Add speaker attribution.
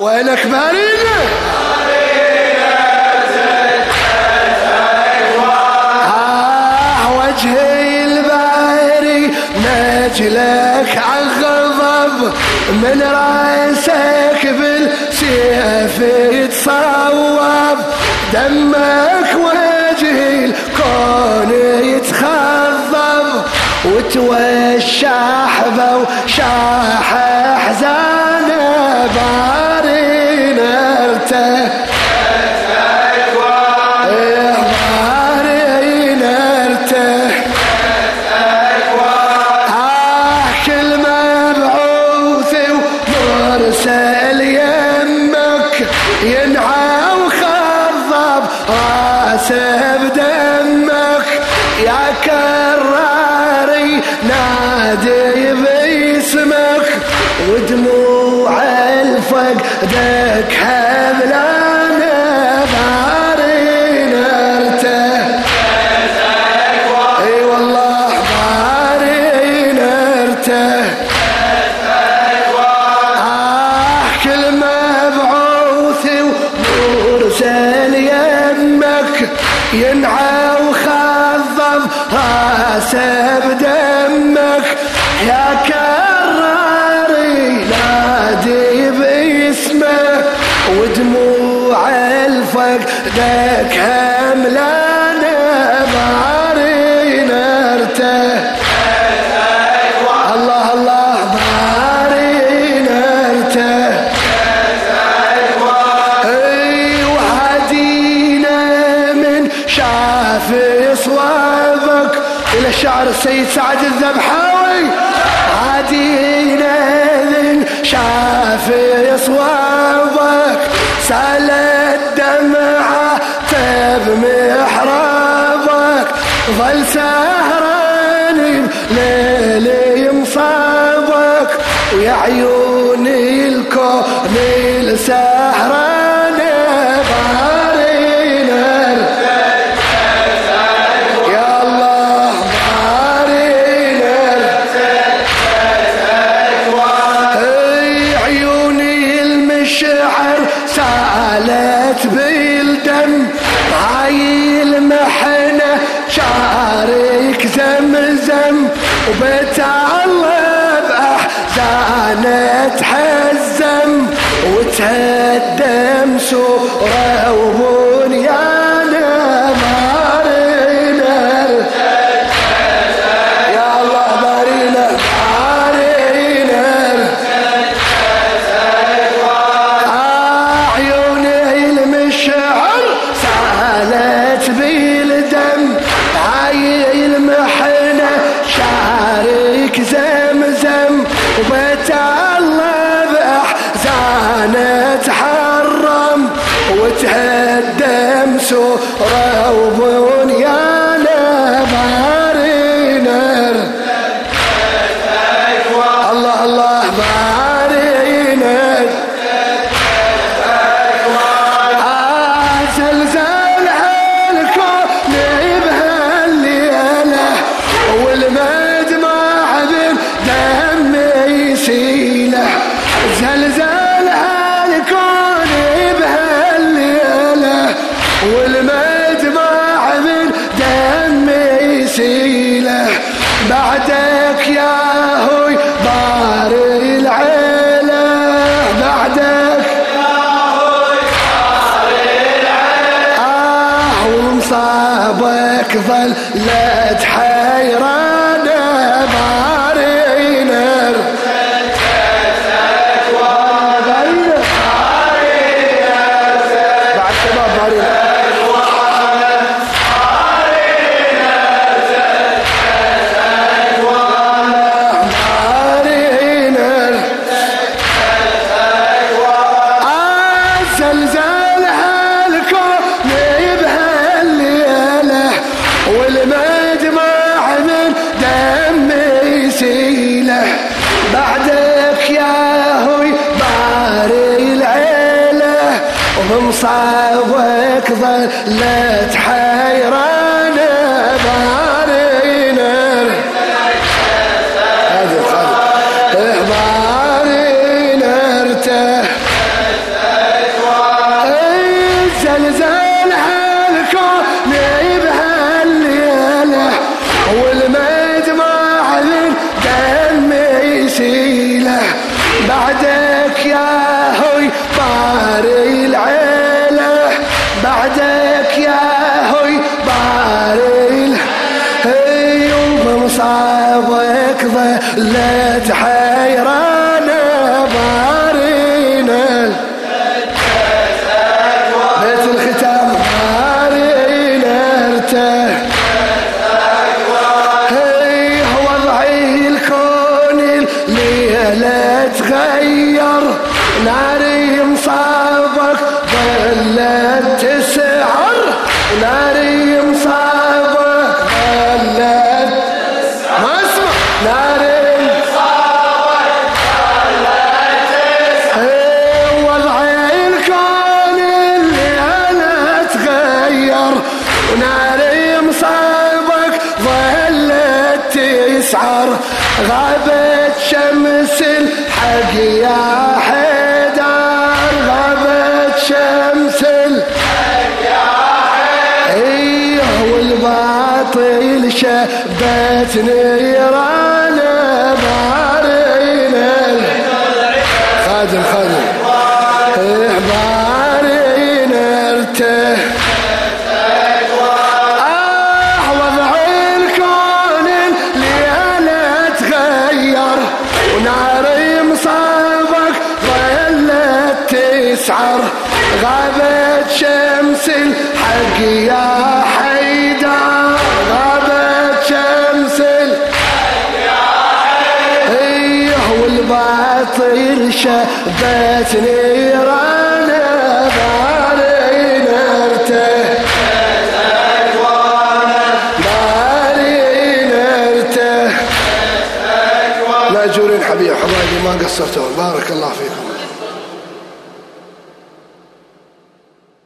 Speaker 1: وإلك بالينا آه، لك وجهي عالغضب من رأسك بالسيف يتصوب. دمك وجهي الكون يتخضب وتوشح بوشح شافي صوابك إلى شعر السيد سعد الذبحاوي. عادينا شافي صوابك سالت دمعة طيب محرابك. ظل سهران ليلي يمصابك ويا عيوني الكون لسان بتعلب أحزانة تحزم وتهدم سوره وبيت الله بأحزان تحرم وتهدم سورة معاك لا حيرانة معاك مصابك ظلت حيران. ظلت حيرانة بارينا. بيت الختام بارينا ارته وضعي الكون الليلة تغير. تسعر غابت شمس الحق يا حيدر غابت شمس الحق يا حيدر. إيه والباطل شبت نيران يا حيدر غابت شمس إيه والباطل شبت نيران بارين ارته بارين ارته ماجورين حبيب حبايبي ما قصرتوا. بارك الله فيك.